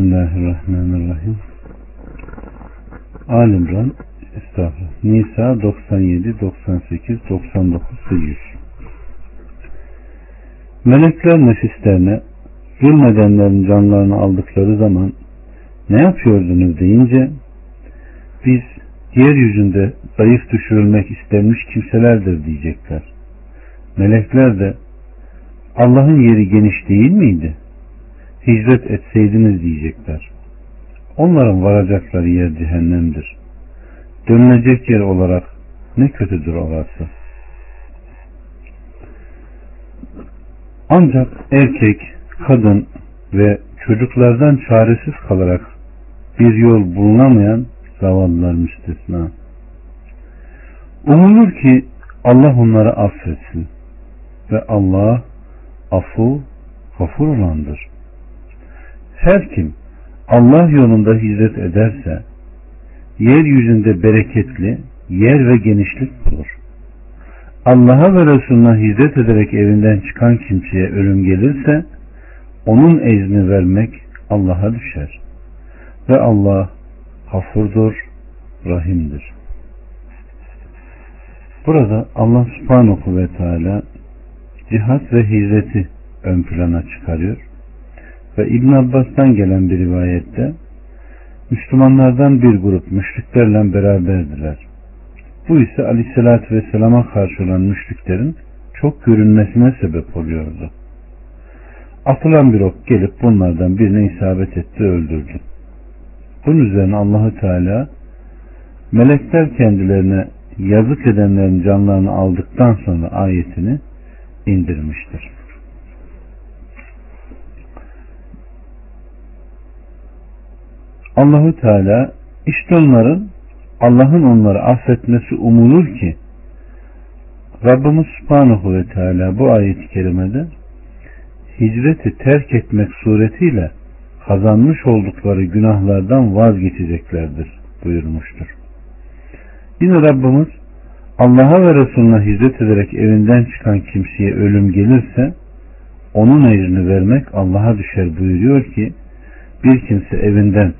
Bismillahirrahmanirrahim. Alimran Estağfurullah. Nisa 97, 98, 99 ve 100. Melekler nefislerine zulmedenlerin canlarını aldıkları zaman ne yapıyordunuz deyince biz yeryüzünde zayıf düşürülmek istenmiş kimselerdir diyecekler. Melekler de Allah'ın yeri geniş değil miydi? Hicret etseydiniz diyecekler. Onların varacakları yer cehennemdir. Dönülecek yer olarak ne kötüdür orası. Ancak erkek, kadın ve çocuklardan çaresiz kalarak bir yol bulunamayan zavallılar müstesna. Umulur ki Allah onları affetsin ve Allah afu gafur olandır. Her kim Allah yolunda hizmet ederse yeryüzünde bereketli yer ve genişlik bulur. Allah'a ve Resulüne hizmet ederek evinden çıkan kimseye ölüm gelirse onun ezni vermek Allah'a düşer. Ve Allah hafurdur, rahimdir. Burada Allah subhanahu ve teala cihat ve hizmeti ön plana çıkarıyor. Ve İbn Abbas'tan gelen bir rivayette Müslümanlardan bir grup müşriklerle beraberdiler. Bu ise aleyhissalatü vesselama karşı olan müşriklerin çok görünmesine sebep oluyordu. Atılan bir ok gelip bunlardan birine isabet etti öldürdü. Bunun üzerine Allahü Teala melekler kendilerine yazık edenlerin canlarını aldıktan sonra ayetini indirmiştir. Allahü Teala işte onların Allah'ın onları affetmesi umulur ki Rabbimiz Subhanahu ve Teala bu ayet-i kerimede hicreti terk etmek suretiyle kazanmış oldukları günahlardan vazgeçeceklerdir buyurmuştur. Yine Rabbimiz Allah'a ve Resulüne hizmet ederek evinden çıkan kimseye ölüm gelirse onun ecrini vermek Allah'a düşer buyuruyor ki bir kimse evinden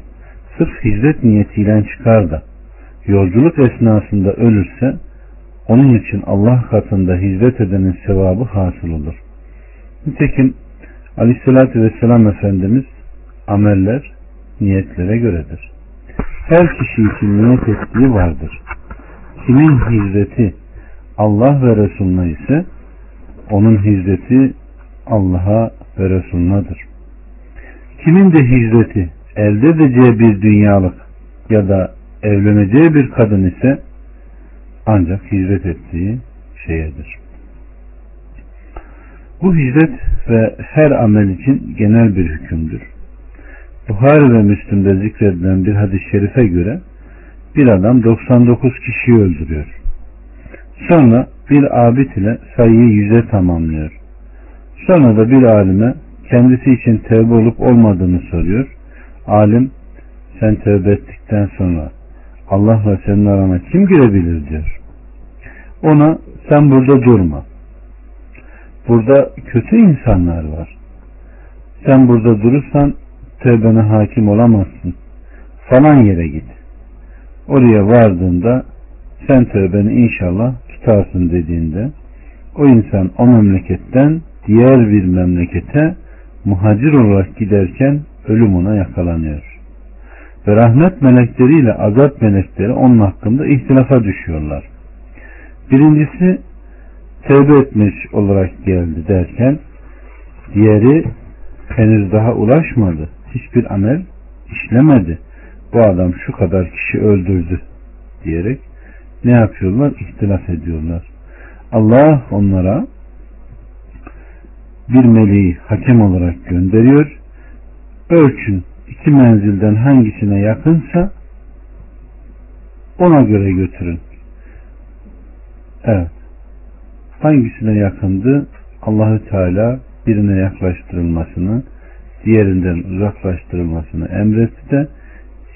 sırf hizmet niyetiyle çıkar da yolculuk esnasında ölürse onun için Allah katında hizmet edenin sevabı hasıl olur. Nitekim Aleyhisselatü Vesselam Efendimiz ameller niyetlere göredir. Her kişi için niyet ettiği vardır. Kimin hizmeti Allah ve Resulüne ise onun hizmeti Allah'a ve Resulünadır. Kimin de hizmeti elde edeceği bir dünyalık ya da evleneceği bir kadın ise ancak hizmet ettiği şeyedir. Bu hizmet ve her amel için genel bir hükümdür. Buhari ve Müslim'de zikredilen bir hadis-i şerife göre bir adam 99 kişiyi öldürüyor. Sonra bir abid ile sayıyı yüze tamamlıyor. Sonra da bir alime kendisi için tevbe olup olmadığını soruyor. Alim sen tövbe ettikten sonra Allah ve senin arana kim girebilir diyor. Ona sen burada durma. Burada kötü insanlar var. Sen burada durursan tövbene hakim olamazsın. Falan yere git. Oraya vardığında sen tövbeni inşallah tutarsın dediğinde o insan o memleketten diğer bir memlekete muhacir olarak giderken ölüm ona yakalanıyor. Ve rahmet melekleriyle azap melekleri onun hakkında ihtilafa düşüyorlar. Birincisi tevbe etmiş olarak geldi derken diğeri henüz daha ulaşmadı. Hiçbir amel işlemedi. Bu adam şu kadar kişi öldürdü diyerek ne yapıyorlar? İhtilaf ediyorlar. Allah onlara bir meleği hakem olarak gönderiyor. Ölçün iki menzilden hangisine yakınsa ona göre götürün. Evet. Hangisine yakındı? Allahü Teala birine yaklaştırılmasını, diğerinden uzaklaştırılmasını emretti de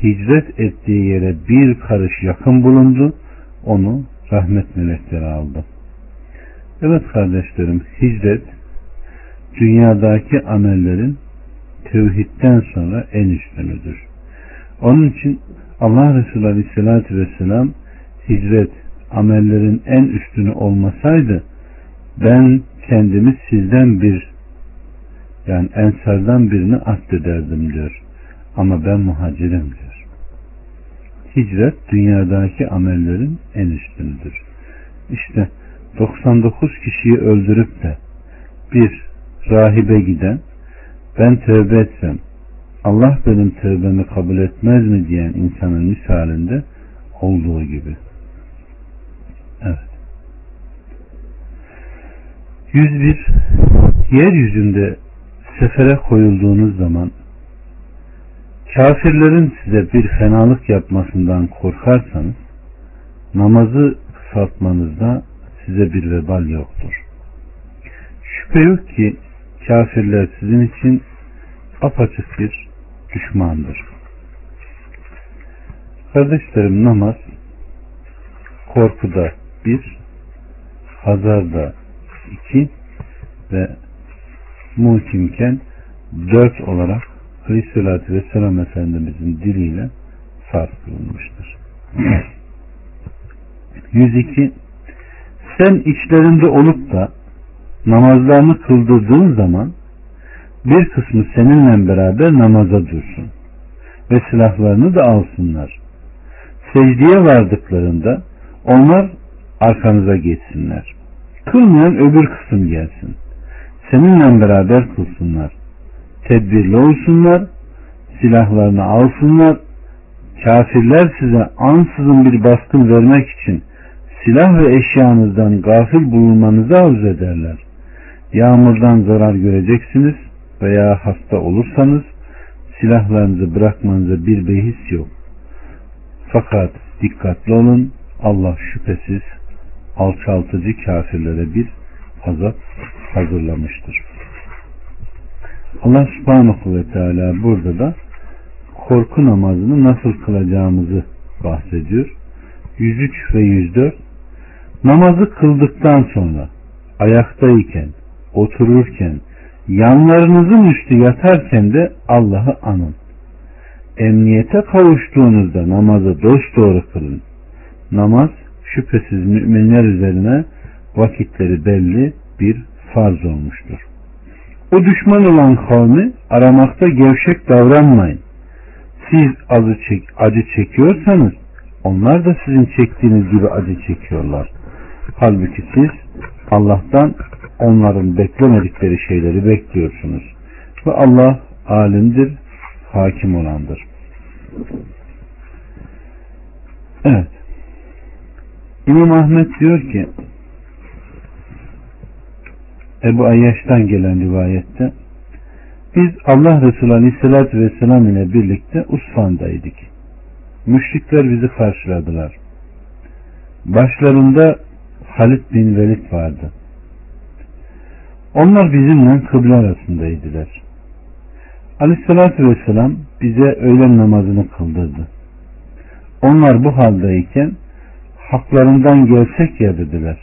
hicret ettiği yere bir karış yakın bulundu. Onu rahmet melekleri aldı. Evet kardeşlerim, hicret dünyadaki amellerin tevhidden sonra en üstünüdür. Onun için Allah Resulü Aleyhisselatü Vesselam hicret amellerin en üstünü olmasaydı ben kendimi sizden bir yani ensardan birini addederdim diyor. Ama ben muhacirim diyor. Hicret dünyadaki amellerin en üstünüdür. İşte 99 kişiyi öldürüp de bir rahibe giden ben tövbe etsem Allah benim tövbemi kabul etmez mi diyen insanın misalinde olduğu gibi. Evet. 101 Yeryüzünde sefere koyulduğunuz zaman kafirlerin size bir fenalık yapmasından korkarsanız namazı kısaltmanızda size bir vebal yoktur. Şüphe yok ki kafirler sizin için apaçık bir düşmandır. Kardeşlerim namaz korkuda bir, hazarda iki ve muhkimken dört olarak Aleyhisselatü Vesselam Efendimizin diliyle farz kılınmıştır. 102 Sen içlerinde olup da namazlarını kıldırdığın zaman bir kısmı seninle beraber namaza dursun ve silahlarını da alsınlar. Secdeye vardıklarında onlar arkanıza geçsinler. Kılmayan öbür kısım gelsin. Seninle beraber kılsınlar. Tedbirli olsunlar. Silahlarını alsınlar. Kafirler size ansızın bir baskın vermek için silah ve eşyanızdan gafil bulunmanızı arzu ederler. Yağmurdan zarar göreceksiniz veya hasta olursanız silahlarınızı bırakmanıza bir behis yok. Fakat dikkatli olun Allah şüphesiz alçaltıcı kafirlere bir azap hazırlamıştır. Allah subhanahu ve teala burada da korku namazını nasıl kılacağımızı bahsediyor. 103 ve 104 Namazı kıldıktan sonra ayaktayken, otururken, yanlarınızın üstü yatarken de Allah'ı anın. Emniyete kavuştuğunuzda namazı dosdoğru kılın. Namaz şüphesiz müminler üzerine vakitleri belli bir farz olmuştur. O düşman olan kavmi aramakta gevşek davranmayın. Siz acı, çek, acı çekiyorsanız onlar da sizin çektiğiniz gibi acı çekiyorlar. Halbuki siz Allah'tan onların beklemedikleri şeyleri bekliyorsunuz. Ve Allah alimdir, hakim olandır. Evet. İmam Ahmet diyor ki Ebu Ayyaş'tan gelen rivayette biz Allah Resulü Aleyhisselatü Vesselam ile birlikte Usfan'daydık. Müşrikler bizi karşıladılar. Başlarında Halid bin Velid vardı. Onlar bizimle kıble arasındaydılar. Aleyhissalatü vesselam bize öğlen namazını kıldırdı. Onlar bu haldeyken haklarından gelsek ya dediler.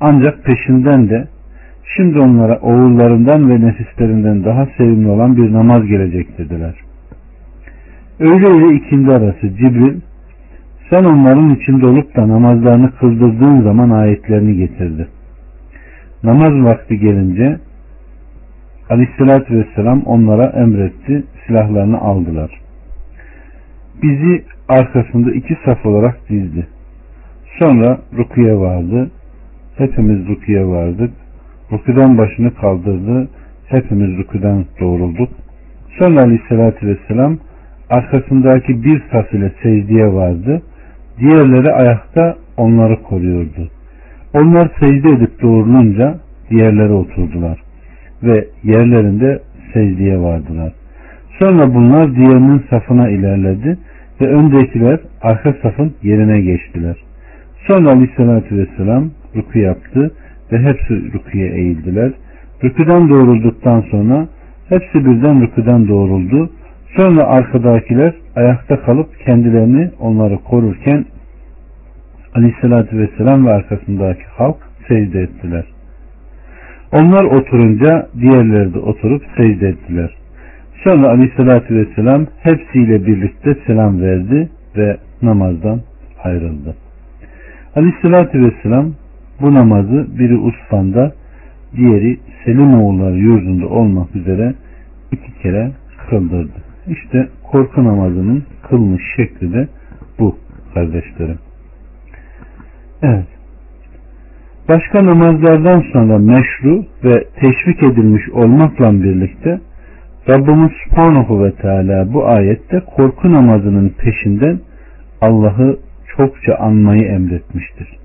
Ancak peşinden de şimdi onlara oğullarından ve nefislerinden daha sevimli olan bir namaz gelecek dediler. Öyle ile ikindi arası Cibril sen onların içinde olup da namazlarını kıldırdığın zaman ayetlerini getirdi. Namaz vakti gelince Aleyhisselatü Vesselam onlara emretti. Silahlarını aldılar. Bizi arkasında iki saf olarak dizdi. Sonra rukuya vardı. Hepimiz rukuya vardık. Rukudan başını kaldırdı. Hepimiz rukudan doğrulduk. Sonra Aleyhisselatü Vesselam arkasındaki bir saf ile secdeye vardı. Diğerleri ayakta onları koruyordu. Onlar secde edip doğrulunca diğerleri oturdular ve yerlerinde secdeye vardılar. Sonra bunlar diğerinin safına ilerledi ve öndekiler arka safın yerine geçtiler. Sonra aleyhissalatü vesselam ruku yaptı ve hepsi rukuya eğildiler. Rüküden doğrulduktan sonra hepsi birden rüküden doğruldu. Sonra arkadakiler ayakta kalıp kendilerini onları korurken Aleyhisselatü Vesselam ve arkasındaki halk secde ettiler. Onlar oturunca diğerleri de oturup secde ettiler. Sonra aleyhissalatü vesselam hepsiyle birlikte selam verdi ve namazdan ayrıldı. Aleyhissalatü vesselam bu namazı biri Usfan'da diğeri Selimoğulları yurdunda olmak üzere iki kere kıldırdı. İşte korku namazının kılmış şekli de bu kardeşlerim. Evet. Başka namazlardan sonra meşru ve teşvik edilmiş olmakla birlikte Rabbimiz Subhanahu ve Teala bu ayette korku namazının peşinden Allah'ı çokça anmayı emretmiştir.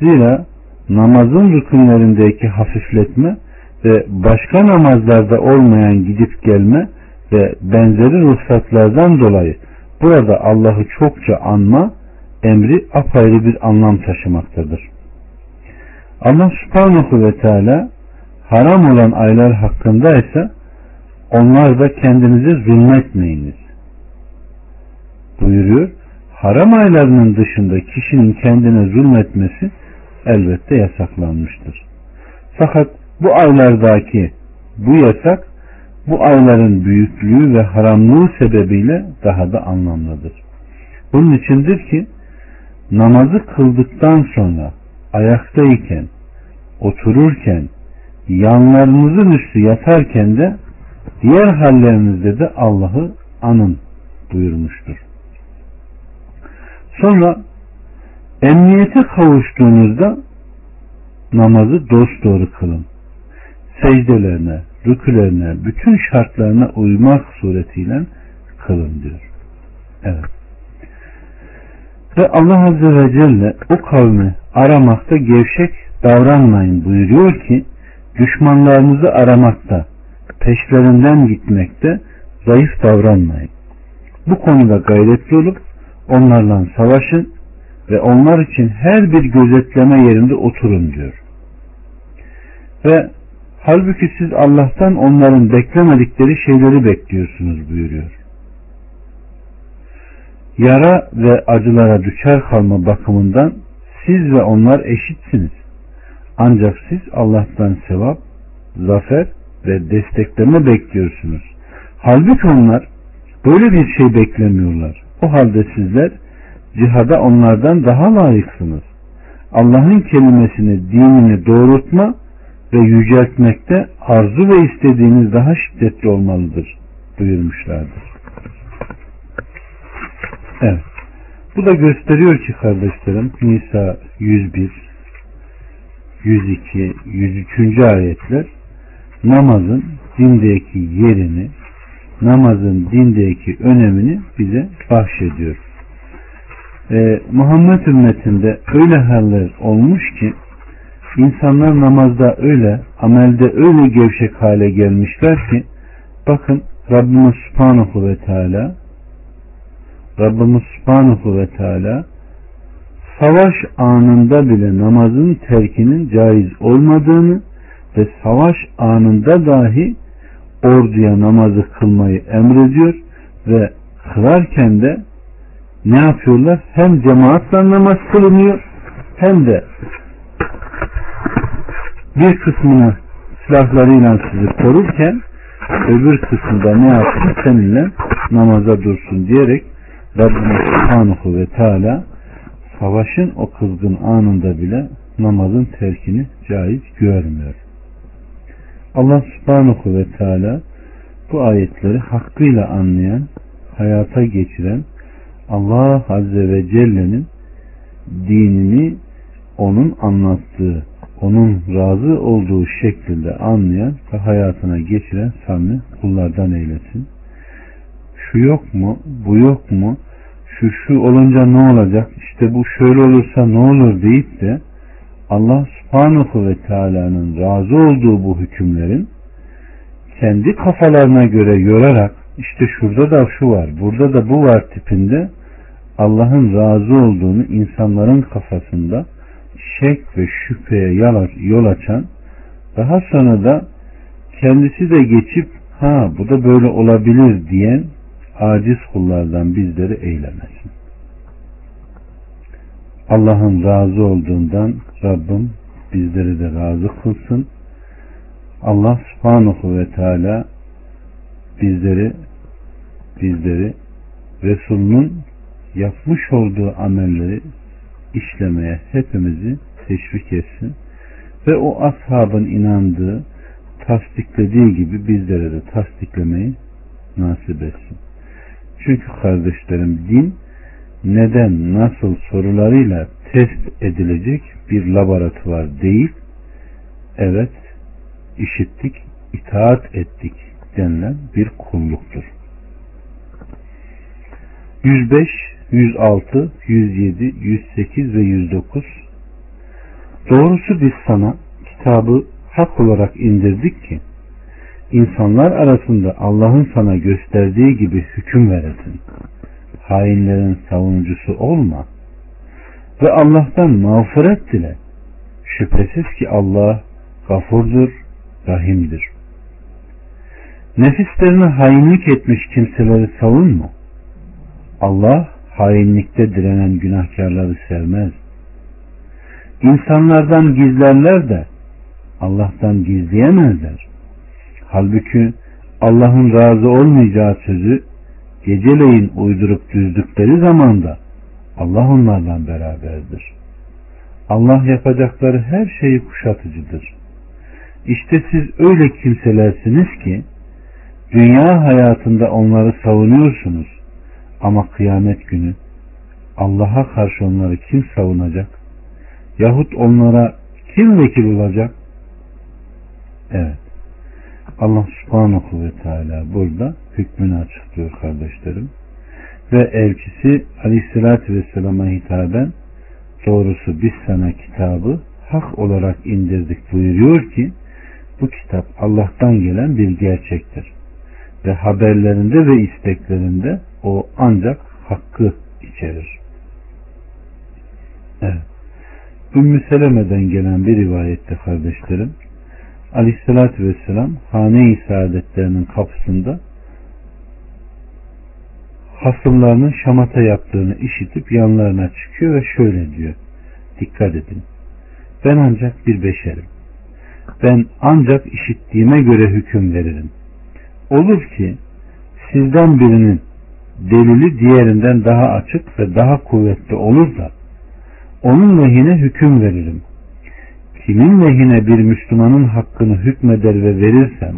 Zira namazın rükünlerindeki hafifletme ve başka namazlarda olmayan gidip gelme ve benzeri ruhsatlardan dolayı burada Allah'ı çokça anma emri apayrı bir anlam taşımaktadır. Allah subhanahu ve teala haram olan aylar hakkında ise onlar da kendinize zulmetmeyiniz buyuruyor. Haram aylarının dışında kişinin kendine zulmetmesi elbette yasaklanmıştır. Fakat bu aylardaki bu yasak bu ayların büyüklüğü ve haramlığı sebebiyle daha da anlamlıdır. Bunun içindir ki namazı kıldıktan sonra ayaktayken, otururken, yanlarınızın üstü yatarken de diğer hallerinizde de Allah'ı anın buyurmuştur. Sonra emniyete kavuştuğunuzda namazı dosdoğru kılın. Secdelerine, rükülerine, bütün şartlarına uymak suretiyle kılın diyor. Evet. Ve Allah Azze ve Celle o kavmi aramakta gevşek davranmayın buyuruyor ki düşmanlarınızı aramakta, peşlerinden gitmekte zayıf davranmayın. Bu konuda gayretli olup onlarla savaşın ve onlar için her bir gözetleme yerinde oturun diyor. Ve halbuki siz Allah'tan onların beklemedikleri şeyleri bekliyorsunuz buyuruyor. Yara ve acılara düşer kalma bakımından siz ve onlar eşitsiniz. Ancak siz Allah'tan sevap, zafer ve destekleme bekliyorsunuz. Halbuki onlar böyle bir şey beklemiyorlar. O halde sizler cihada onlardan daha layıksınız. Allah'ın kelimesini, dinini doğrultma ve yüceltmekte arzu ve istediğiniz daha şiddetli olmalıdır buyurmuşlardır. Evet. Bu da gösteriyor ki kardeşlerim Nisa 101 102 103. ayetler namazın dindeki yerini namazın dindeki önemini bize bahşediyor. Ee, Muhammed ümmetinde öyle haller olmuş ki insanlar namazda öyle, amelde öyle gevşek hale gelmişler ki bakın Rabbimiz Subhanahu ve Teala Rabbimiz Subhanahu ve Teala savaş anında bile namazın terkinin caiz olmadığını ve savaş anında dahi orduya namazı kılmayı emrediyor ve kılarken de ne yapıyorlar? Hem cemaatle namaz kılınıyor hem de bir kısmını silahlarıyla sizi korurken öbür kısmında ne yapsın? Seninle namaza dursun diyerek Rabbimiz Subhanahu ve Teala savaşın o kızgın anında bile namazın terkini caiz görmüyor. Allah subhanahu ve teala bu ayetleri hakkıyla anlayan, hayata geçiren Allah azze ve celle'nin dinini onun anlattığı, onun razı olduğu şekilde anlayan ve hayatına geçiren samimi kullardan eylesin. Şu yok mu, bu yok mu, şu şu olunca ne olacak, işte bu şöyle olursa ne olur deyip de Allah subhanahu ve teala'nın razı olduğu bu hükümlerin kendi kafalarına göre yorarak işte şurada da şu var, burada da bu var tipinde Allah'ın razı olduğunu insanların kafasında şek ve şüpheye yol açan daha sonra da kendisi de geçip ha bu da böyle olabilir diyen aciz kullardan bizleri eylemesin. Allah'ın razı olduğundan Rabbim bizleri de razı kılsın. Allah subhanahu ve teala bizleri bizleri Resul'ün yapmış olduğu amelleri işlemeye hepimizi teşvik etsin ve o ashabın inandığı tasdiklediği gibi bizlere de tasdiklemeyi nasip etsin. Çünkü kardeşlerim din neden nasıl sorularıyla test edilecek bir laboratuvar değil. Evet işittik, itaat ettik denilen bir kulluktur. 105, 106, 107, 108 ve 109 Doğrusu biz sana kitabı hak olarak indirdik ki insanlar arasında Allah'ın sana gösterdiği gibi hüküm veresin. Hainlerin savunucusu olma ve Allah'tan mağfiret dile. Şüphesiz ki Allah gafurdur, rahimdir. Nefislerine hainlik etmiş kimseleri savunma. Allah hainlikte direnen günahkarları sevmez. İnsanlardan gizlerler de Allah'tan gizleyemezler. Halbuki Allah'ın razı olmayacağı sözü geceleyin uydurup düzdükleri zamanda Allah onlardan beraberdir. Allah yapacakları her şeyi kuşatıcıdır. İşte siz öyle kimselersiniz ki dünya hayatında onları savunuyorsunuz ama kıyamet günü Allah'a karşı onları kim savunacak? Yahut onlara kim vekil olacak? Evet. Allah subhanahu ve teala burada hükmünü açıklıyor kardeşlerim. Ve elçisi aleyhissalatü vesselama hitaben doğrusu biz sana kitabı hak olarak indirdik buyuruyor ki bu kitap Allah'tan gelen bir gerçektir. Ve haberlerinde ve isteklerinde o ancak hakkı içerir. Evet. Ümmü Seleme'den gelen bir rivayette kardeşlerim Aleyhisselatü Vesselam hane-i saadetlerinin kapısında hasımlarının şamata yaptığını işitip yanlarına çıkıyor ve şöyle diyor. Dikkat edin. Ben ancak bir beşerim. Ben ancak işittiğime göre hüküm veririm. Olur ki sizden birinin delili diğerinden daha açık ve daha kuvvetli olur da onun lehine hüküm veririm. Kimin lehine bir Müslümanın hakkını hükmeder ve verirsem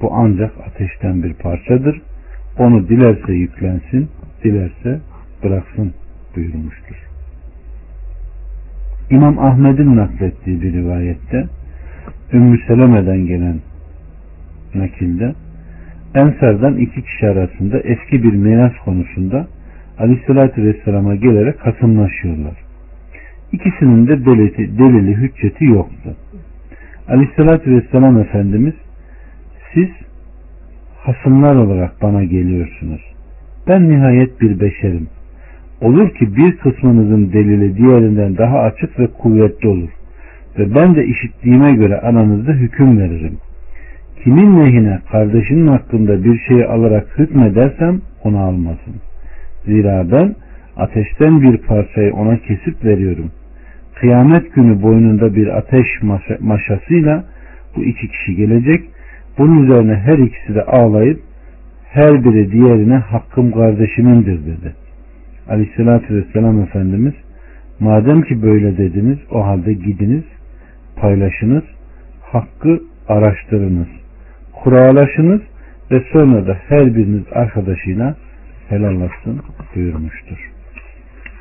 bu ancak ateşten bir parçadır. Onu dilerse yüklensin, dilerse bıraksın buyurmuştur. İmam Ahmet'in naklettiği bir rivayette Ümmü Seleme'den gelen nakilde Ensar'dan iki kişi arasında eski bir miras konusunda Aleyhisselatü Vesselam'a gelerek hasımlaşıyorlar. İkisinin de delili, delili hücceti yoktu. Aleyhissalatü vesselam Efendimiz siz hasımlar olarak bana geliyorsunuz. Ben nihayet bir beşerim. Olur ki bir kısmınızın delili diğerinden daha açık ve kuvvetli olur. Ve ben de işittiğime göre aranızda hüküm veririm. Kimin lehine kardeşinin hakkında bir şeyi alarak hükmedersem onu almasın. Zira ben ateşten bir parçayı ona kesip veriyorum kıyamet günü boynunda bir ateş maşasıyla bu iki kişi gelecek. Bunun üzerine her ikisi de ağlayıp her biri diğerine hakkım kardeşimindir dedi. Aleyhissalatü vesselam Efendimiz madem ki böyle dediniz o halde gidiniz paylaşınız hakkı araştırınız kuralaşınız ve sonra da her biriniz arkadaşıyla helallaşsın buyurmuştur.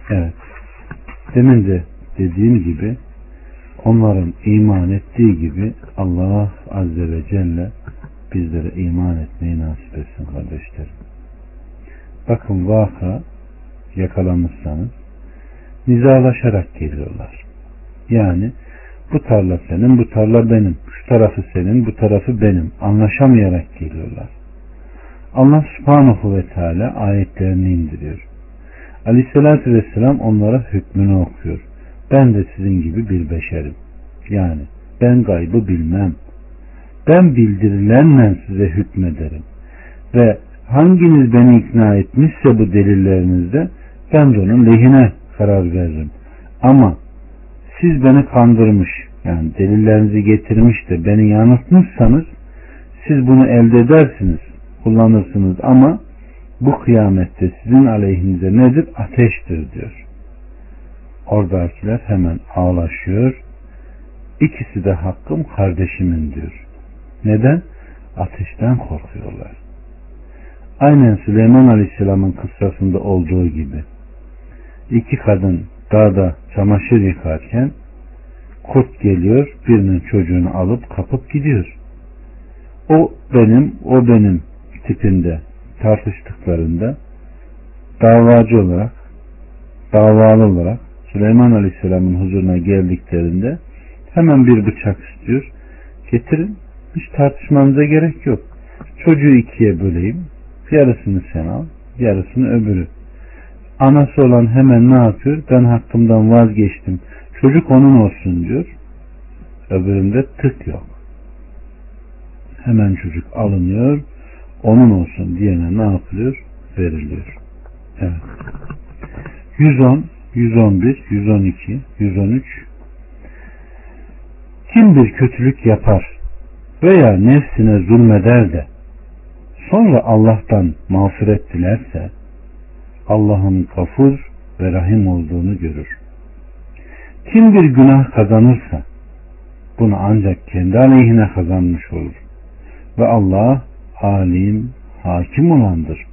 Evet. Demin de dediğim gibi onların iman ettiği gibi Allah Azze ve Celle bizlere iman etmeyi nasip etsin kardeşlerim. Bakın vaka yakalamışsanız nizalaşarak geliyorlar. Yani bu tarla senin, bu tarla benim, şu tarafı senin, bu tarafı benim. Anlaşamayarak geliyorlar. Allah subhanahu ve teala ayetlerini indiriyor. Aleyhissalatü vesselam onlara hükmünü okuyor. Ben de sizin gibi bir beşerim. Yani ben gaybı bilmem. Ben bildirilenle size hükmederim. Ve hanginiz beni ikna etmişse bu delillerinizde ben de onun lehine karar veririm. Ama siz beni kandırmış yani delillerinizi getirmiş de beni yanıltmışsanız siz bunu elde edersiniz. kullanırsınız ama bu kıyamette sizin aleyhinize nedir? Ateştir diyor. Oradakiler hemen ağlaşıyor. İkisi de hakkım kardeşimin diyor. Neden? Ateşten korkuyorlar. Aynen Süleyman Aleyhisselam'ın kıssasında olduğu gibi. iki kadın dağda çamaşır yıkarken kurt geliyor birinin çocuğunu alıp kapıp gidiyor. O benim, o benim tipinde tartıştıklarında davacı olarak davalı olarak Süleyman Aleyhisselam'ın huzuruna geldiklerinde hemen bir bıçak istiyor. Getirin. Hiç tartışmanıza gerek yok. Çocuğu ikiye böleyim. Yarısını sen al. Yarısını öbürü. Anası olan hemen ne yapıyor? Ben hakkımdan vazgeçtim. Çocuk onun olsun diyor. Öbüründe tık yok. Hemen çocuk alınıyor. Onun olsun diyene ne yapılıyor? Veriliyor. Evet. 110, 111, 112, 113 Kim bir kötülük yapar veya nefsine zulmeder de sonra Allah'tan mağfiret dilerse Allah'ın kafur ve rahim olduğunu görür. Kim bir günah kazanırsa bunu ancak kendi aleyhine kazanmış olur. Ve Allah alim, hakim olandır.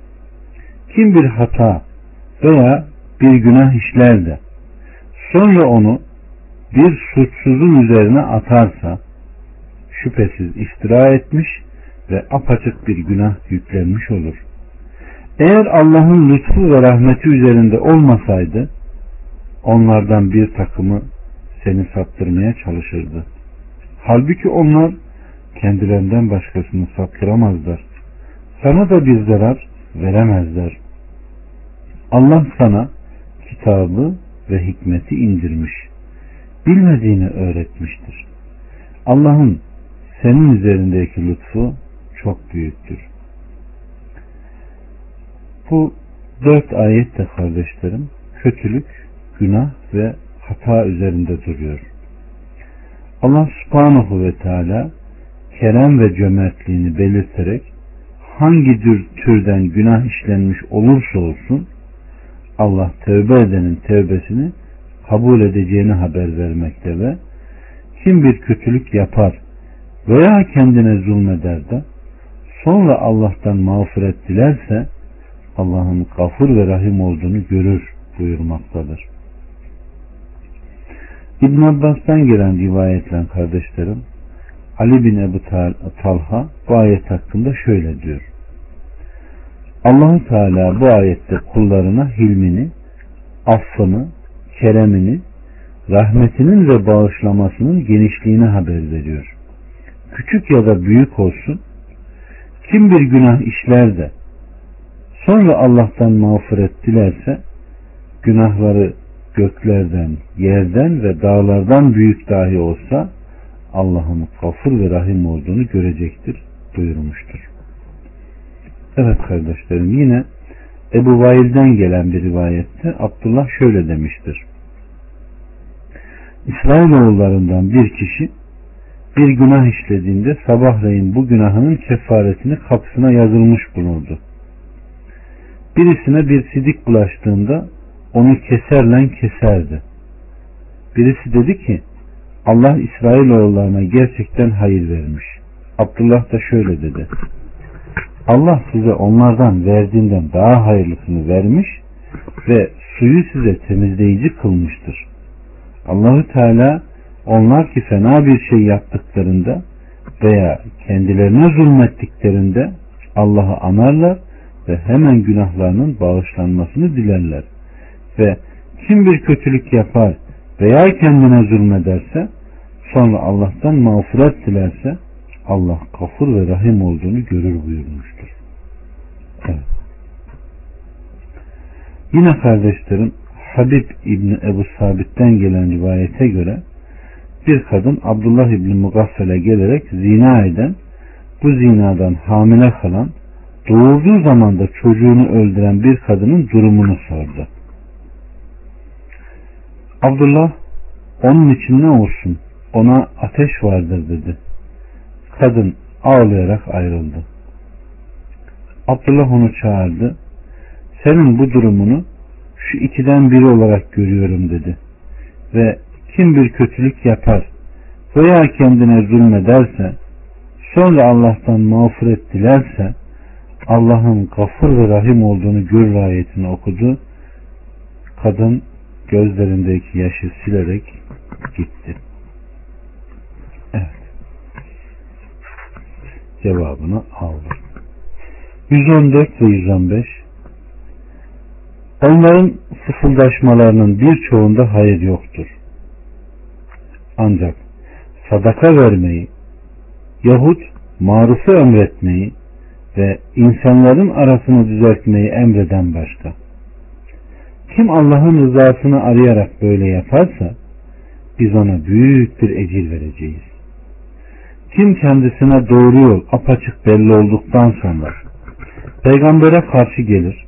Kim bir hata veya bir günah işler de sonra onu bir suçsuzun üzerine atarsa şüphesiz iftira etmiş ve apaçık bir günah yüklenmiş olur. Eğer Allah'ın lütfu ve rahmeti üzerinde olmasaydı onlardan bir takımı seni saptırmaya çalışırdı. Halbuki onlar kendilerinden başkasını saptıramazlar. Sana da bir zarar veremezler. Allah sana kitabı ve hikmeti indirmiş. Bilmediğini öğretmiştir. Allah'ın senin üzerindeki lütfu çok büyüktür. Bu dört ayet de kardeşlerim kötülük, günah ve hata üzerinde duruyor. Allah subhanahu ve teala kerem ve cömertliğini belirterek hangi türden günah işlenmiş olursa olsun Allah tövbe edenin tövbesini kabul edeceğini haber vermekte ve kim bir kötülük yapar veya kendine zulmeder de sonra Allah'tan mağfiret dilerse Allah'ın gafur ve rahim olduğunu görür buyurmaktadır. İbn Abbas'tan gelen rivayetle kardeşlerim Ali bin Ebu Talha bu ayet hakkında şöyle diyor. Allah Teala bu ayette kullarına hilmini, affını, keremini, rahmetinin ve bağışlamasının genişliğini haber veriyor. Küçük ya da büyük olsun, kim bir günah işler de sonra Allah'tan mağfiret dilerse günahları göklerden, yerden ve dağlardan büyük dahi olsa Allah'ın gafur ve rahim olduğunu görecektir buyurmuştur. Evet kardeşlerim yine Ebu Vail'den gelen bir rivayette Abdullah şöyle demiştir. İsrailoğullarından bir kişi bir günah işlediğinde sabahleyin bu günahının kefaretini kapısına yazılmış bulundu. Birisine bir sidik bulaştığında onu keserlen keserdi. Birisi dedi ki Allah İsrailoğullarına gerçekten hayır vermiş. Abdullah da şöyle dedi. Allah size onlardan verdiğinden daha hayırlısını vermiş ve suyu size temizleyici kılmıştır. Allahü Teala onlar ki fena bir şey yaptıklarında veya kendilerine zulmettiklerinde Allah'ı anarlar ve hemen günahlarının bağışlanmasını dilerler. Ve kim bir kötülük yapar veya kendine zulmederse sonra Allah'tan mağfiret dilerse Allah kafur ve rahim olduğunu görür buyurmuştur. Evet. Yine kardeşlerim Habib İbni Ebu Sabit'ten gelen rivayete göre bir kadın Abdullah İbni Mugaffel'e gelerek zina eden bu zinadan hamile kalan doğurduğu zaman da çocuğunu öldüren bir kadının durumunu sordu. Abdullah onun için ne olsun ona ateş vardır dedi. Kadın ağlayarak ayrıldı. Abdullah onu çağırdı. Senin bu durumunu şu ikiden biri olarak görüyorum dedi. Ve kim bir kötülük yapar veya kendine zulmederse sonra Allah'tan mağfiret dilerse Allah'ın gafur ve rahim olduğunu gör ayetini okudu. Kadın gözlerindeki yaşı silerek gitti. Cevabını aldı. 114 ve 115 Onların fısıldaşmalarının birçoğunda hayır yoktur. Ancak sadaka vermeyi yahut marufu emretmeyi ve insanların arasını düzeltmeyi emreden başka. Kim Allah'ın rızasını arayarak böyle yaparsa biz ona büyük bir ecir vereceğiz. Kim kendisine doğru yol apaçık belli olduktan sonra peygambere karşı gelir,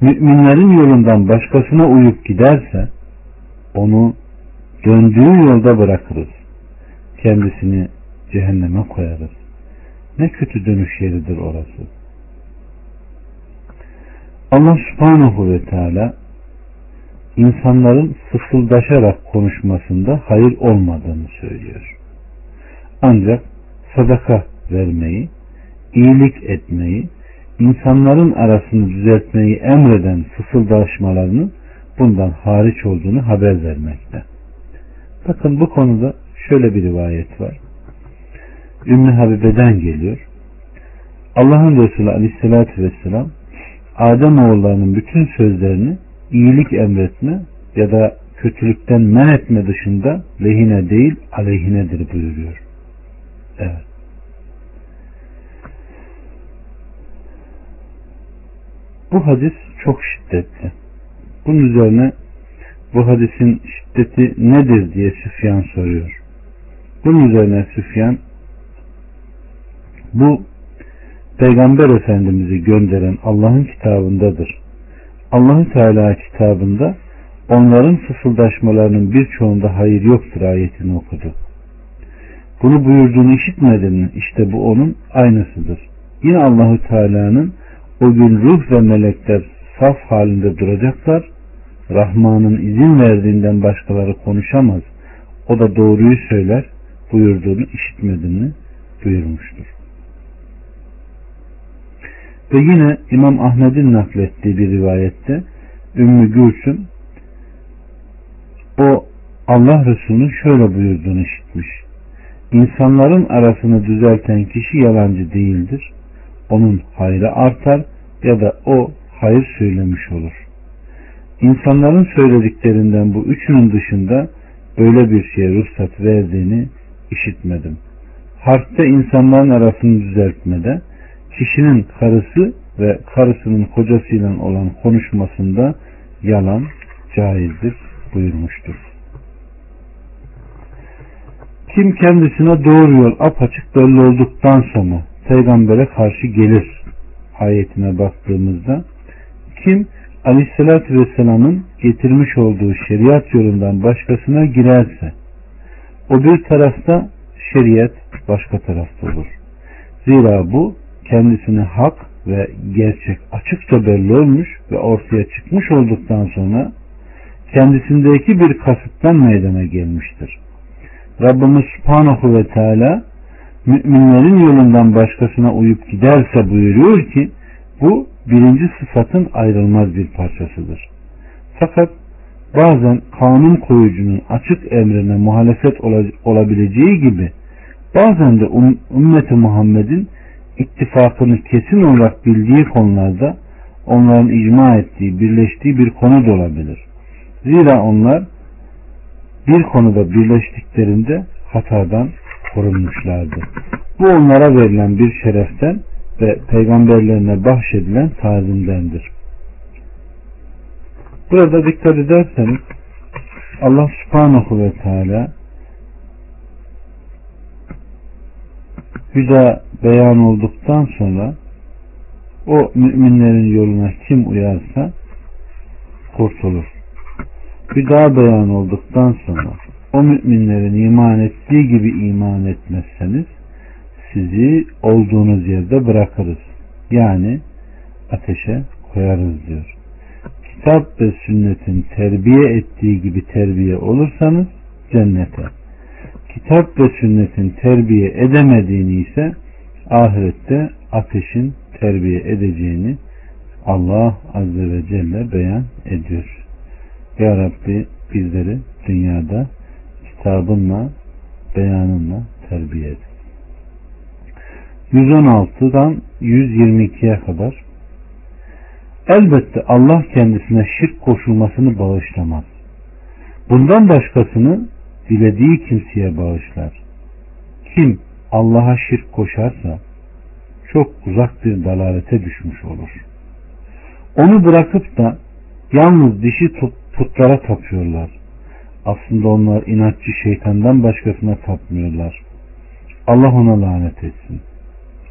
müminlerin yolundan başkasına uyup giderse onu döndüğü yolda bırakırız. Kendisini cehenneme koyarız. Ne kötü dönüş yeridir orası. Allah subhanahu ve teala insanların fısıldaşarak konuşmasında hayır olmadığını söylüyor. Ancak sadaka vermeyi, iyilik etmeyi, insanların arasını düzeltmeyi emreden fısıldaşmalarının bundan hariç olduğunu haber vermekte. Bakın bu konuda şöyle bir rivayet var. Ümmü Habibe'den geliyor. Allah'ın Resulü Aleyhisselatü Vesselam Adem oğullarının bütün sözlerini iyilik emretme ya da kötülükten men etme dışında lehine değil aleyhinedir buyuruyor. Evet. Bu hadis çok şiddetli. Bunun üzerine bu hadisin şiddeti nedir diye Süfyan soruyor. Bunun üzerine Süfyan bu Peygamber Efendimiz'i gönderen Allah'ın kitabındadır. Allah'ın Teala kitabında onların fısıldaşmalarının birçoğunda hayır yoktur ayetini okudu. Bunu buyurduğunu işitmedin mi? İşte bu onun aynısıdır. Yine Allahü Teala'nın o gün ruh ve melekler saf halinde duracaklar. Rahman'ın izin verdiğinden başkaları konuşamaz. O da doğruyu söyler buyurduğunu işitmedin mi? buyurmuştur. Ve yine İmam Ahmet'in naklettiği bir rivayette Ümmü Gülsüm o Allah Resulü'nün şöyle buyurduğunu işitmiş. İnsanların arasını düzelten kişi yalancı değildir. Onun hayrı artar ya da o hayır söylemiş olur. İnsanların söylediklerinden bu üçünün dışında böyle bir şeye ruhsat verdiğini işitmedim. Harpte insanların arasını düzeltmede kişinin karısı ve karısının kocasıyla olan konuşmasında yalan caizdir buyurmuştur. Kim kendisine doğru yol apaçık belli olduktan sonra peygambere karşı gelir ayetine baktığımızda kim Aleyhisselatü Vesselam'ın getirmiş olduğu şeriat yolundan başkasına girerse o bir tarafta şeriat başka tarafta olur. Zira bu kendisine hak ve gerçek açıkça belli olmuş ve ortaya çıkmış olduktan sonra kendisindeki bir kasıttan meydana gelmiştir. Rabbimiz Subhanahu ve Teala müminlerin yolundan başkasına uyup giderse buyuruyor ki bu birinci sıfatın ayrılmaz bir parçasıdır. Fakat bazen kanun koyucunun açık emrine muhalefet olabileceği gibi bazen de ümmeti Muhammed'in ittifakını kesin olarak bildiği konularda onların icma ettiği, birleştiği bir konu da olabilir. Zira onlar bir konuda birleştiklerinde hatadan korunmuşlardı. Bu onlara verilen bir şereften ve peygamberlerine bahşedilen tazimdendir. Burada dikkat ederseniz Allah subhanahu ve teala hüda beyan olduktan sonra o müminlerin yoluna kim uyarsa kurtulur. Hüda beyan olduktan sonra o müminlerin iman ettiği gibi iman etmezseniz sizi olduğunuz yerde bırakırız. Yani ateşe koyarız diyor. Kitap ve sünnetin terbiye ettiği gibi terbiye olursanız cennete. Kitap ve sünnetin terbiye edemediğini ise ahirette ateşin terbiye edeceğini Allah Azze ve Celle beyan ediyor. Ya Rabbi bizleri dünyada kitabınla, beyanınla terbiye et. 116'dan 122'ye kadar Elbette Allah kendisine şirk koşulmasını bağışlamaz. Bundan başkasını dilediği kimseye bağışlar. Kim Allah'a şirk koşarsa çok uzak bir dalalete düşmüş olur. Onu bırakıp da yalnız dişi putlara tapıyorlar. Aslında onlar inatçı şeytandan başkasına tapmıyorlar. Allah ona lanet etsin.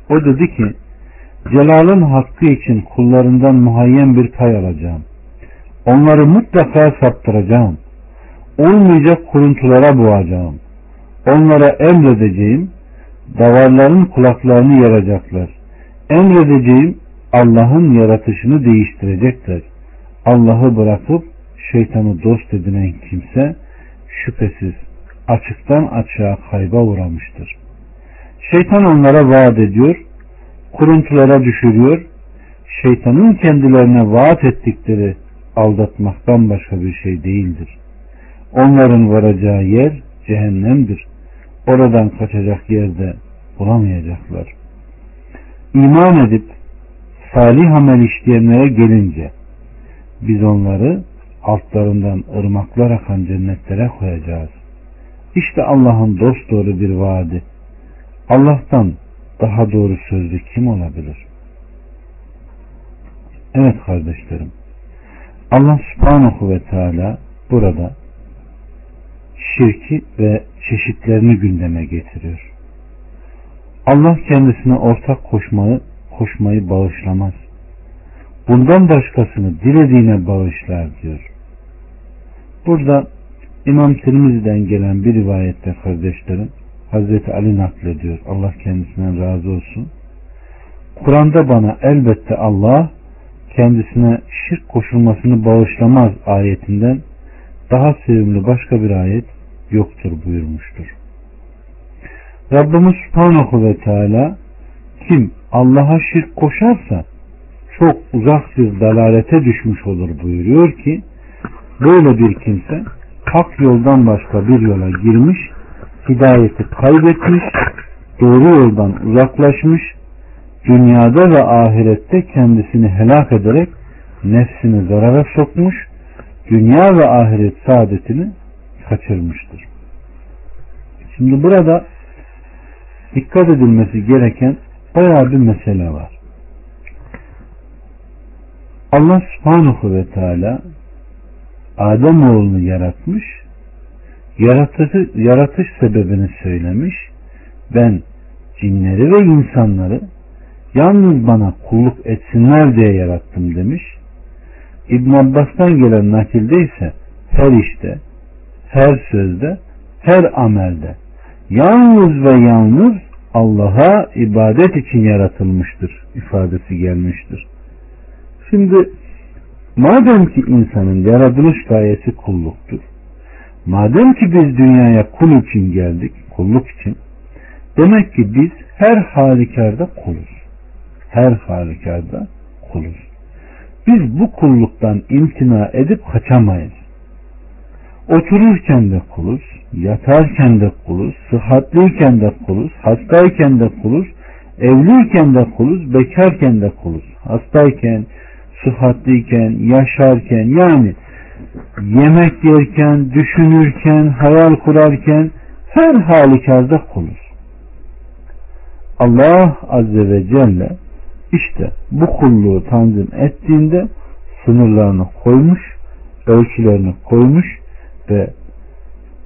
O dedi ki Celal'ın hakkı için kullarından muhayyen bir pay alacağım. Onları mutlaka saptıracağım. Olmayacak kuruntulara boğacağım. Onlara emredeceğim. Davarların kulaklarını yaracaklar. Emredeceğim Allah'ın yaratışını değiştirecekler. Allah'ı bırakıp şeytanı dost edinen kimse şüphesiz açıktan açığa kayba uğramıştır. Şeytan onlara vaat ediyor kuruntulara düşürüyor. Şeytanın kendilerine vaat ettikleri aldatmaktan başka bir şey değildir. Onların varacağı yer cehennemdir. Oradan kaçacak yerde bulamayacaklar. İman edip salih amel işleyenlere gelince biz onları altlarından ırmaklar akan cennetlere koyacağız. İşte Allah'ın dost doğru bir vaadi. Allah'tan daha doğru sözlü kim olabilir? Evet kardeşlerim. Allah subhanahu ve teala burada şirki ve çeşitlerini gündeme getiriyor. Allah kendisine ortak koşmayı, koşmayı bağışlamaz. Bundan başkasını dilediğine bağışlar diyor. Burada İmam Tirmizi'den gelen bir rivayette kardeşlerim Hazreti Ali naklediyor. Allah kendisinden razı olsun. Kur'an'da bana elbette Allah kendisine şirk koşulmasını bağışlamaz ayetinden daha sevimli başka bir ayet yoktur buyurmuştur. Rabbimiz Subhanahu ve Teala kim Allah'a şirk koşarsa çok uzak bir dalalete düşmüş olur buyuruyor ki böyle bir kimse hak yoldan başka bir yola girmiş hidayeti kaybetmiş, doğru yoldan uzaklaşmış, dünyada ve ahirette kendisini helak ederek nefsini zarara sokmuş, dünya ve ahiret saadetini kaçırmıştır. Şimdi burada dikkat edilmesi gereken bayağı bir mesele var. Allah subhanahu ve teala Adem oğlunu yaratmış yaratıcı, yaratış sebebini söylemiş. Ben cinleri ve insanları yalnız bana kulluk etsinler diye yarattım demiş. İbn Abbas'tan gelen nakilde ise her işte, her sözde, her amelde yalnız ve yalnız Allah'a ibadet için yaratılmıştır ifadesi gelmiştir. Şimdi madem ki insanın yaratılış gayesi kulluktur. Madem ki biz dünyaya kul için geldik, kulluk için, demek ki biz her halükarda kuluz. Her halükarda kuluz. Biz bu kulluktan imtina edip kaçamayız. Otururken de kuluz, yatarken de kuluz, sıhhatliyken de kuluz, hastayken de kuluz, evliyken de kuluz, bekarken de kuluz. Hastayken, sıhhatliyken, yaşarken yani yemek yerken, düşünürken, hayal kurarken her halükarda kuluz. Allah Azze ve Celle işte bu kulluğu tanzim ettiğinde sınırlarını koymuş, ölçülerini koymuş ve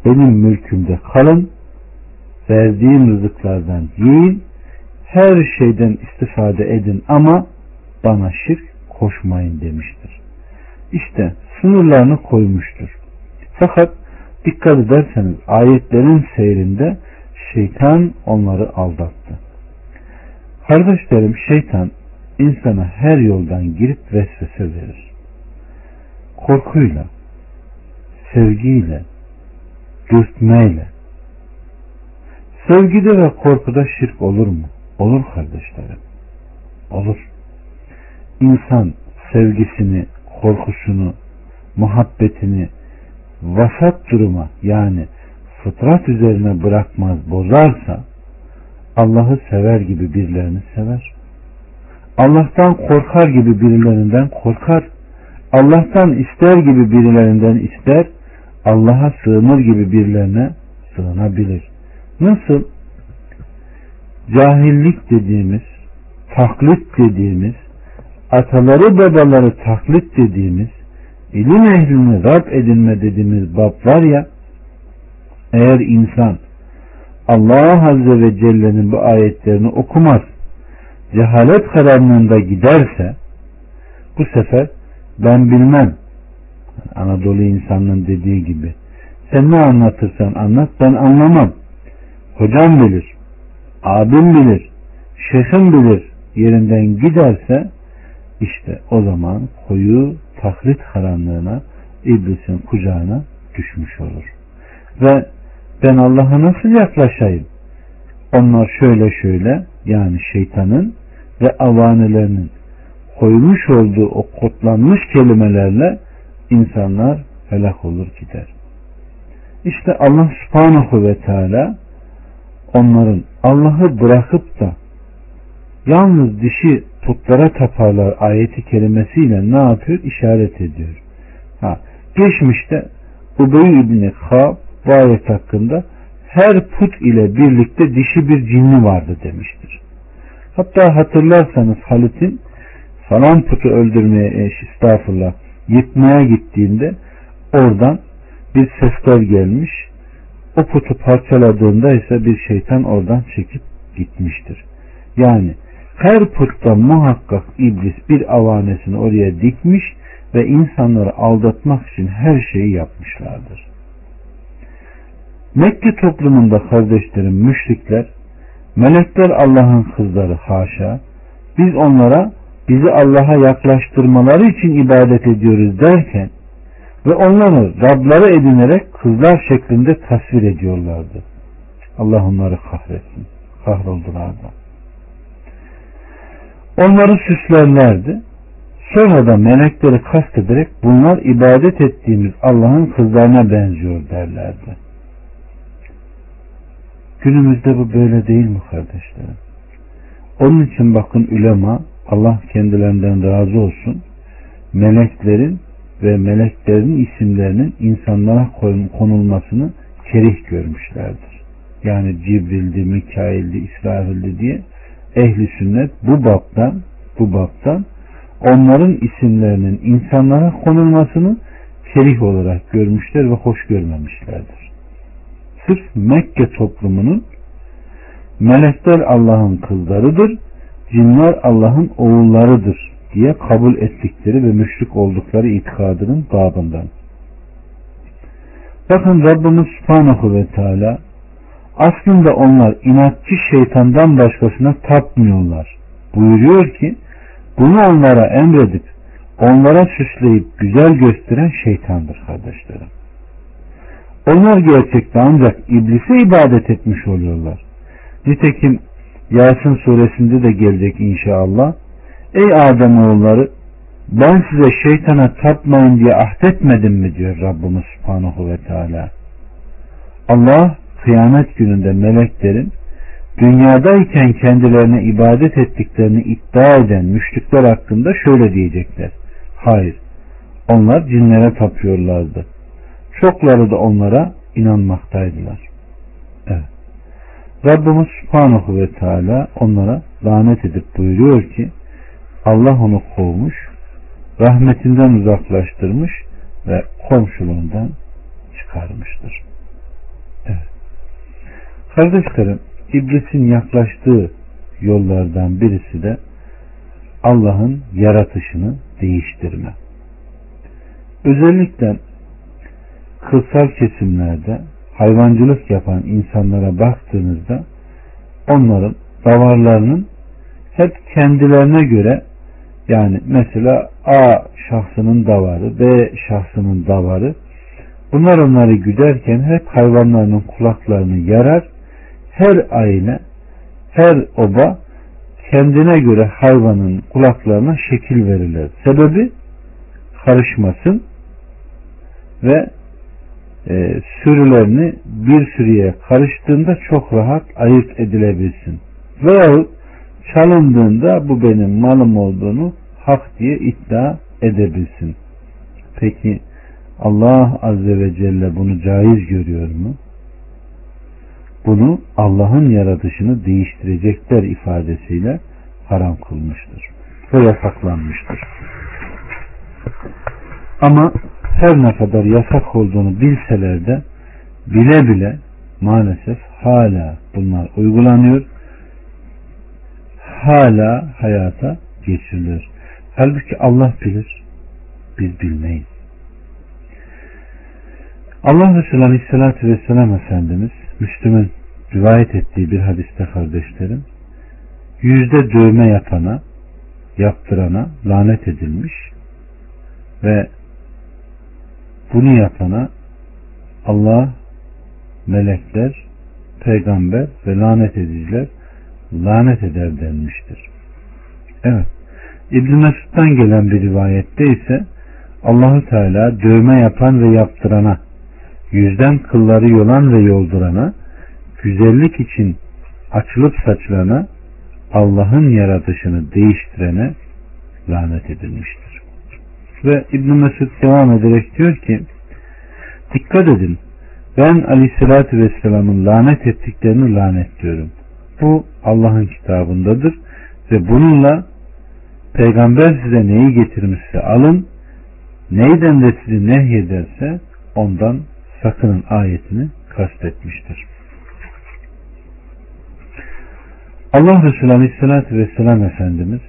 benim mülkümde kalın, verdiğim rızıklardan yiyin, her şeyden istifade edin ama bana şirk koşmayın demiştir. İşte sınırlarını koymuştur. Fakat dikkat ederseniz ayetlerin seyrinde şeytan onları aldattı. Kardeşlerim şeytan insana her yoldan girip vesvese verir. Korkuyla, sevgiyle, dürtmeyle. Sevgide ve korkuda şirk olur mu? Olur kardeşlerim. Olur. İnsan sevgisini, korkusunu, muhabbetini vasat duruma yani fıtrat üzerine bırakmaz, bozarsa Allah'ı sever gibi birilerini sever. Allah'tan korkar gibi birilerinden korkar. Allah'tan ister gibi birilerinden ister. Allah'a sığınır gibi birilerine sığınabilir. Nasıl? Cahillik dediğimiz, taklit dediğimiz, ataları babaları taklit dediğimiz, ilim ehlini Rab edinme dediğimiz bab var ya, eğer insan Allah Azze ve Celle'nin bu ayetlerini okumaz, cehalet karanlığında giderse, bu sefer ben bilmem, Anadolu insanının dediği gibi, sen ne anlatırsan anlat ben anlamam. Hocam bilir, abim bilir, şeyhim bilir yerinden giderse işte o zaman koyu taklit karanlığına iblisin kucağına düşmüş olur. Ve ben Allah'a nasıl yaklaşayım? Onlar şöyle şöyle yani şeytanın ve avanelerinin koymuş olduğu o kodlanmış kelimelerle insanlar helak olur gider. İşte Allah subhanahu ve teala onların Allah'ı bırakıp da yalnız dişi putlara taparlar ayeti kelimesiyle ne yapıyor? İşaret ediyor. Ha, geçmişte Ubey İbni Kab bu ayet hakkında her put ile birlikte dişi bir cinni vardı demiştir. Hatta hatırlarsanız Halit'in falan putu öldürmeye estağfurullah yıkmaya gittiğinde oradan bir sesler gelmiş. O putu parçaladığında ise bir şeytan oradan çekip gitmiştir. Yani her putta muhakkak iblis bir avanesini oraya dikmiş ve insanları aldatmak için her şeyi yapmışlardır. Mekke toplumunda kardeşlerim müşrikler melekler Allah'ın kızları haşa biz onlara bizi Allah'a yaklaştırmaları için ibadet ediyoruz derken ve onları Rabları edinerek kızlar şeklinde tasvir ediyorlardı. Allah onları kahretsin. Kahroldular da. Onları süslerlerdi. Sonra da melekleri kastederek bunlar ibadet ettiğimiz Allah'ın kızlarına benziyor derlerdi. Günümüzde bu böyle değil mi kardeşlerim? Onun için bakın ulema Allah kendilerinden razı olsun meleklerin ve meleklerin isimlerinin insanlara konulmasını kerih görmüşlerdir. Yani Cibril'di, Mikail'di, İsrafil'di diye ehli sünnet bu baptan bu baptan onların isimlerinin insanlara konulmasını kerih olarak görmüşler ve hoş görmemişlerdir. Sırf Mekke toplumunun melekler Allah'ın kızlarıdır, cinler Allah'ın oğullarıdır diye kabul ettikleri ve müşrik oldukları itikadının babından. Bakın Rabbimiz Subhanahu ve Teala aslında onlar inatçı şeytandan başkasına tapmıyorlar. Buyuruyor ki bunu onlara emredip onlara süsleyip güzel gösteren şeytandır kardeşlerim. Onlar gerçekten ancak iblise ibadet etmiş oluyorlar. Nitekim Yasin suresinde de gelecek inşallah. Ey Adem oğulları ben size şeytana tapmayın diye ahdetmedim mi diyor Rabbimiz Subhanahu ve Teala. Allah kıyamet gününde meleklerin dünyadayken kendilerine ibadet ettiklerini iddia eden müşrikler hakkında şöyle diyecekler. Hayır, onlar cinlere tapıyorlardı. Çokları da onlara inanmaktaydılar. Evet. Rabbimiz Subhanahu ve Teala onlara lanet edip buyuruyor ki Allah onu kovmuş, rahmetinden uzaklaştırmış ve komşuluğundan çıkarmıştır. Kardeşlerim, iblisin yaklaştığı yollardan birisi de Allah'ın yaratışını değiştirme. Özellikle kırsal kesimlerde hayvancılık yapan insanlara baktığınızda onların davarlarının hep kendilerine göre yani mesela A şahsının davarı, B şahsının davarı bunlar onları güderken hep hayvanlarının kulaklarını yarar. Her aile, her oba kendine göre hayvanın kulaklarına şekil verirler. Sebebi karışmasın ve e, sürülerini bir sürüye karıştığında çok rahat ayırt edilebilsin. Veyahut çalındığında bu benim malım olduğunu hak diye iddia edebilsin. Peki Allah Azze ve Celle bunu caiz görüyor mu? Bunu Allah'ın yaratışını değiştirecekler ifadesiyle haram kılmıştır ve yasaklanmıştır. Ama her ne kadar yasak olduğunu bilseler de bile bile maalesef hala bunlar uygulanıyor. Hala hayata geçirilir. Halbuki Allah bilir. Biz bilmeyiz. Allah Resulü Aleyhisselatü Vesselam Efendimiz Müslüm'ün rivayet ettiği bir hadiste kardeşlerim yüzde dövme yapana yaptırana lanet edilmiş ve bunu yapana Allah, melekler, peygamber ve lanet ediciler lanet eder denmiştir. Evet. İbn Mesud'dan gelen bir rivayette ise Allahu Teala dövme yapan ve yaptırana, yüzden kılları yolan ve yoldurana, güzellik için açılıp saçılana, Allah'ın yaratışını değiştirene lanet edilmiştir. Ve İbn Mesud devam ederek diyor ki dikkat edin ben aleyhissalatü vesselamın lanet ettiklerini lanetliyorum. Bu Allah'ın kitabındadır ve bununla peygamber size neyi getirmişse alın neyden de sizi nehyederse ondan sakının ayetini kastetmiştir. Allah Resulü Aleyhisselatü Vesselam Efendimiz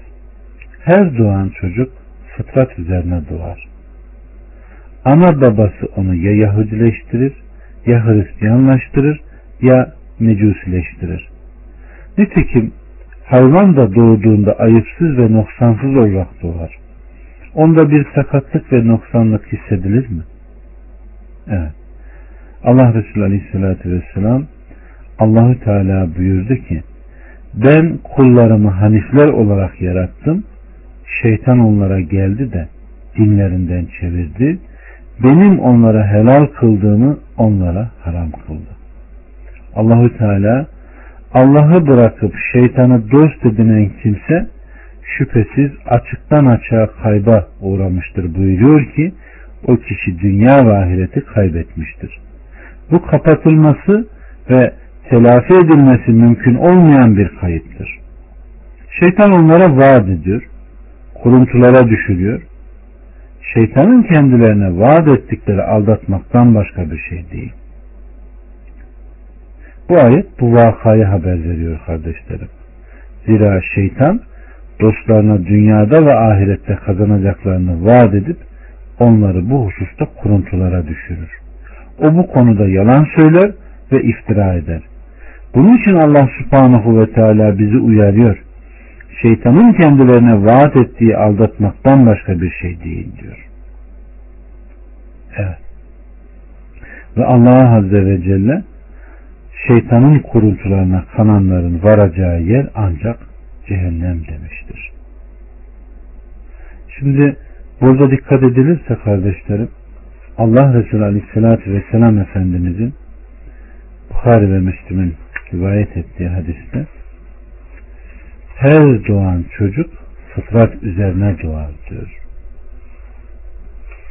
her doğan çocuk fıtrat üzerine doğar. Ana babası onu ya Yahudileştirir, ya Hristiyanlaştırır, ya Mecusileştirir. Nitekim hayvan da doğduğunda ayıpsız ve noksansız olarak doğar. Onda bir sakatlık ve noksanlık hissedilir mi? Evet. Allah Resulü Aleyhisselatü Vesselam Allahü Teala buyurdu ki ben kullarımı hanifler olarak yarattım şeytan onlara geldi de dinlerinden çevirdi. Benim onlara helal kıldığımı onlara haram kıldı. Allahü Teala Allah'ı bırakıp şeytanı dost edinen kimse şüphesiz açıktan açığa kayba uğramıştır buyuruyor ki o kişi dünya ve ahireti kaybetmiştir. Bu kapatılması ve telafi edilmesi mümkün olmayan bir kayıptır. Şeytan onlara vaat ediyor kuruntulara düşürüyor. Şeytanın kendilerine vaat ettikleri aldatmaktan başka bir şey değil. Bu ayet bu vakayı haber veriyor kardeşlerim. Zira şeytan dostlarına dünyada ve ahirette kazanacaklarını vaat edip onları bu hususta kuruntulara düşürür. O bu konuda yalan söyler ve iftira eder. Bunun için Allah subhanahu ve teala bizi uyarıyor şeytanın kendilerine vaat ettiği aldatmaktan başka bir şey değil diyor. Evet. Ve Allah Azze ve Celle şeytanın kuruntularına kananların varacağı yer ancak cehennem demiştir. Şimdi burada dikkat edilirse kardeşlerim Allah Resulü Aleyhisselatü Vesselam Efendimizin Bukhari ve Müslüm'ün rivayet ettiği hadiste her doğan çocuk fıtrat üzerine doğar diyor.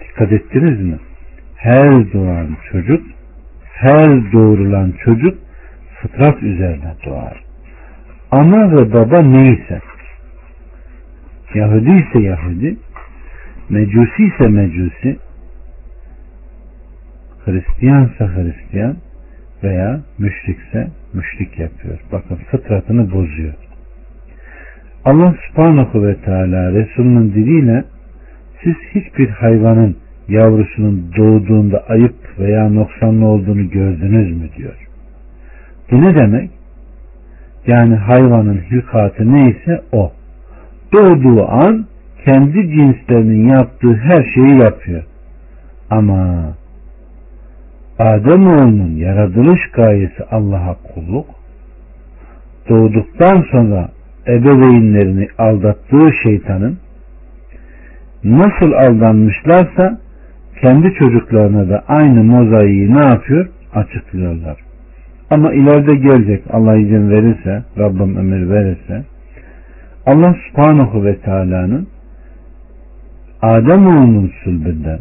Dikkat ettiniz mi? Her doğan çocuk, her doğrulan çocuk fıtrat üzerine doğar. Ana ve baba neyse, Yahudi ise Yahudi, Mecusi ise Mecusi, Hristiyansa Hristiyan veya müşrikse müşrik yapıyor. Bakın fıtratını bozuyor. Allah subhanahu ve teala Resulünün diliyle siz hiçbir hayvanın yavrusunun doğduğunda ayıp veya noksanlı olduğunu gördünüz mü diyor. Bu ne demek? Yani hayvanın hilkatı neyse o. Doğduğu an kendi cinslerinin yaptığı her şeyi yapıyor. Ama Ademoğlunun yaratılış gayesi Allah'a kulluk, doğduktan sonra ebeveynlerini aldattığı şeytanın nasıl aldanmışlarsa kendi çocuklarına da aynı mozaiği ne yapıyor? Açıklıyorlar. Ama ileride gelecek Allah izin verirse, Rabbim ömür verirse Allah subhanahu ve teala'nın Ademoğlunun sülbünden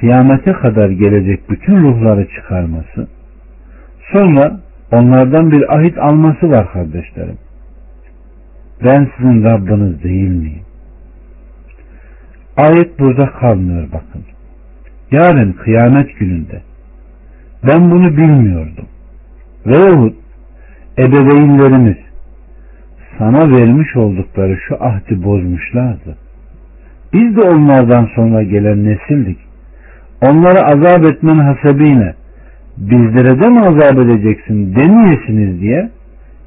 kıyamete kadar gelecek bütün ruhları çıkarması sonra onlardan bir ahit alması var kardeşlerim. Ben sizin Rabbiniz değil miyim? Ayet burada kalmıyor bakın. Yarın kıyamet gününde ben bunu bilmiyordum. Veyahut ebeveynlerimiz sana vermiş oldukları şu ahdi bozmuşlardı. Biz de onlardan sonra gelen nesildik. Onları azap etmen hasebiyle bizlere de mi azap edeceksin demeyesiniz diye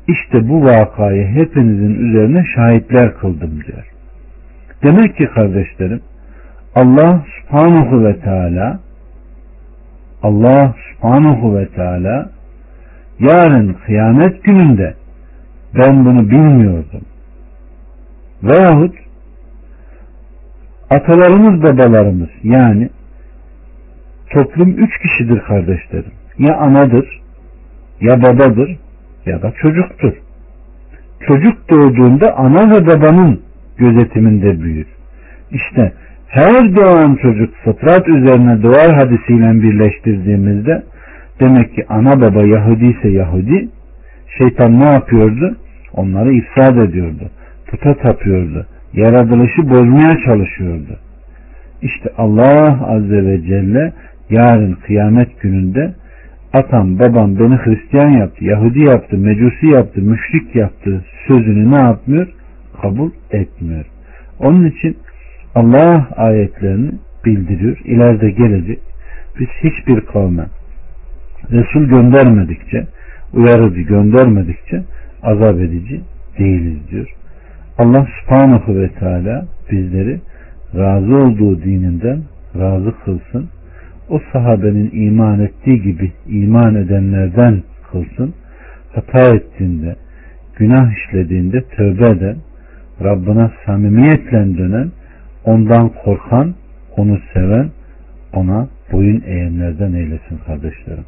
işte bu vakayı hepinizin üzerine şahitler kıldım diyor. Demek ki kardeşlerim Allah subhanahu ve teala Allah subhanahu ve teala yarın kıyamet gününde ben bunu bilmiyordum. Veyahut atalarımız babalarımız yani toplum üç kişidir kardeşlerim. Ya anadır, ya babadır, ya da çocuktur. Çocuk doğduğunda ana ve babanın gözetiminde büyür. İşte her doğan çocuk fıtrat üzerine doğar hadisiyle birleştirdiğimizde demek ki ana baba Yahudi ise Yahudi şeytan ne yapıyordu? Onları ifsad ediyordu. Puta tapıyordu. Yaratılışı bozmaya çalışıyordu. İşte Allah Azze ve Celle yarın kıyamet gününde atam babam beni Hristiyan yaptı, Yahudi yaptı, Mecusi yaptı, müşrik yaptı sözünü ne yapmıyor? Kabul etmiyor. Onun için Allah ayetlerini bildiriyor. İleride gelecek. Biz hiçbir kavme Resul göndermedikçe, uyarıcı göndermedikçe azap edici değiliz diyor. Allah subhanahu ve teala bizleri razı olduğu dininden razı kılsın o sahabenin iman ettiği gibi iman edenlerden kılsın. Hata ettiğinde, günah işlediğinde tövbe eden, Rabbına samimiyetle dönen, ondan korkan, onu seven, ona boyun eğenlerden eylesin kardeşlerim.